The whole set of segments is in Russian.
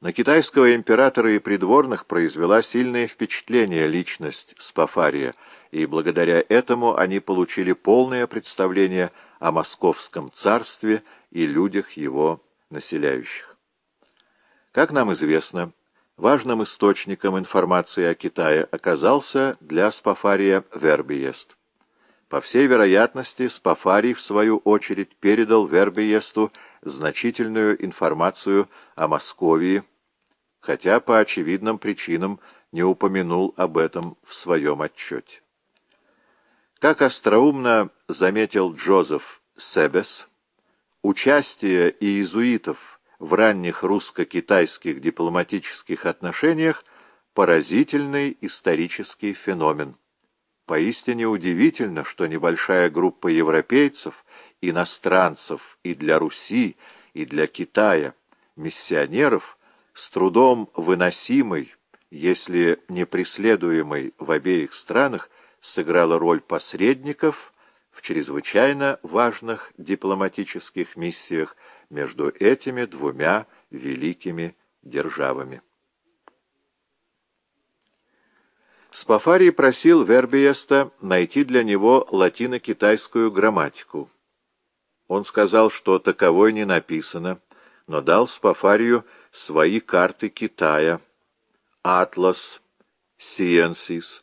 На китайского императора и придворных произвела сильное впечатление личность Спафария, и благодаря этому они получили полное представление о московском царстве и людях его населяющих. Как нам известно, важным источником информации о Китае оказался для Спафария Вербиест. По всей вероятности, Спафарий, в свою очередь, передал Вербиесту значительную информацию о Московии, хотя по очевидным причинам не упомянул об этом в своем отчете. Как остроумно заметил Джозеф Себес, участие иезуитов в ранних русско-китайских дипломатических отношениях поразительный исторический феномен. Поистине удивительно, что небольшая группа европейцев, иностранцев и для Руси, и для Китая, миссионеров, с трудом выносимый, если не преследуемый в обеих странах, сыграла роль посредников в чрезвычайно важных дипломатических миссиях между этими двумя великими державами. Спафарий просил Вербиеста найти для него латино-китайскую грамматику. Он сказал, что таковой не написано, но дал Спафарию свои карты Китая, атлас, сиенсис,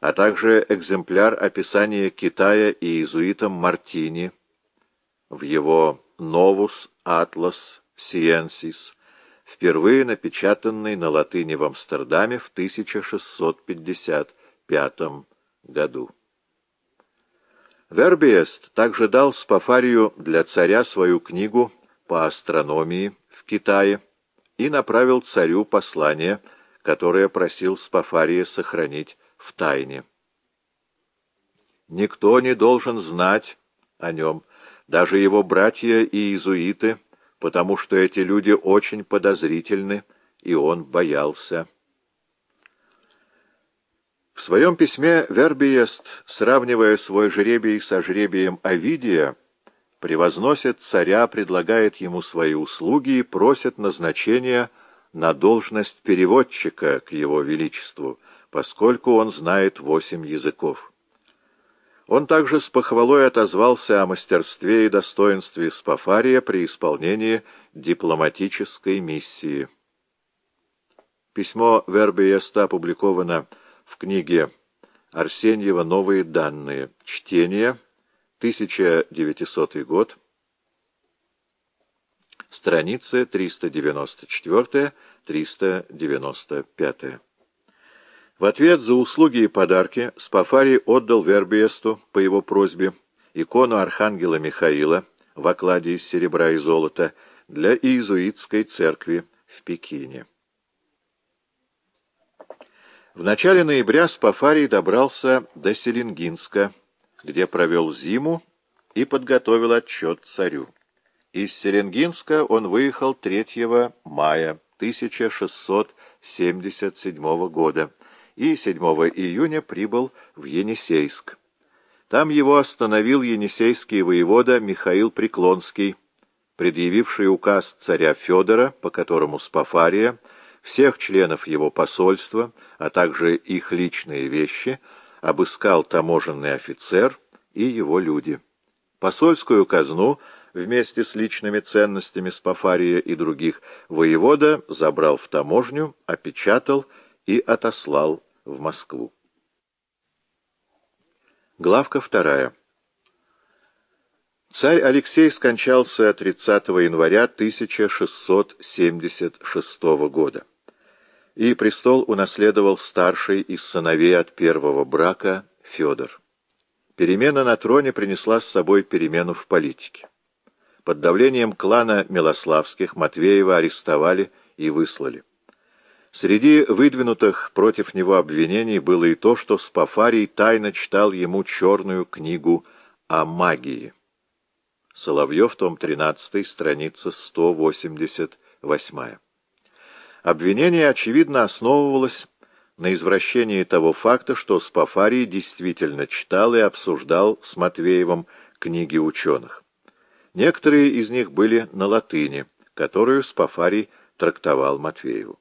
а также экземпляр описания Китая и иезуитом Мартини в его «Новус Атлас Сиенсис», впервые напечатанный на латыни в Амстердаме в 1655 году. Вербиест также дал Спафарию для царя свою книгу по астрономии в Китае и направил царю послание, которое просил Спафария сохранить в тайне. Никто не должен знать о нем, даже его братья и иезуиты, потому что эти люди очень подозрительны, и он боялся. В своем письме Вербиест, сравнивая свой жребий со жребием Овидия, превозносит царя, предлагает ему свои услуги и просит назначения на должность переводчика к его величеству, поскольку он знает восемь языков. Он также с похвалой отозвался о мастерстве и достоинстве Спафария при исполнении дипломатической миссии. Письмо Вербиеста опубликовано в книге Арсеньева «Новые данные. Чтение. 1900 год». Страницы 394-395. В ответ за услуги и подарки Спафарий отдал Вербиесту по его просьбе икону архангела Михаила в окладе из серебра и золота для иезуитской церкви в Пекине. В начале ноября Спафарий добрался до Селенгинска, где провел зиму и подготовил отчет царю. Из Селенгинска он выехал 3 мая 1677 года и 7 июня прибыл в Енисейск. Там его остановил енисейский воевода Михаил Преклонский, предъявивший указ царя Федора, по которому Спафария, всех членов его посольства, а также их личные вещи, обыскал таможенный офицер и его люди. Посольскую казну вместе с личными ценностями Спафария и других воевода забрал в таможню, опечатал и отослал в Москву. Главка вторая. Царь Алексей скончался 30 января 1676 года, и престол унаследовал старший из сыновей от первого брака Федор. Перемена на троне принесла с собой перемену в политике. Под давлением клана Милославских Матвеева арестовали и выслали. Среди выдвинутых против него обвинений было и то, что Спафарий тайно читал ему черную книгу о магии. Соловьев, том 13, страница 188. Обвинение, очевидно, основывалось на извращении того факта, что Спафарий действительно читал и обсуждал с Матвеевым книги ученых. Некоторые из них были на латыни, которую Спафарий трактовал Матвееву.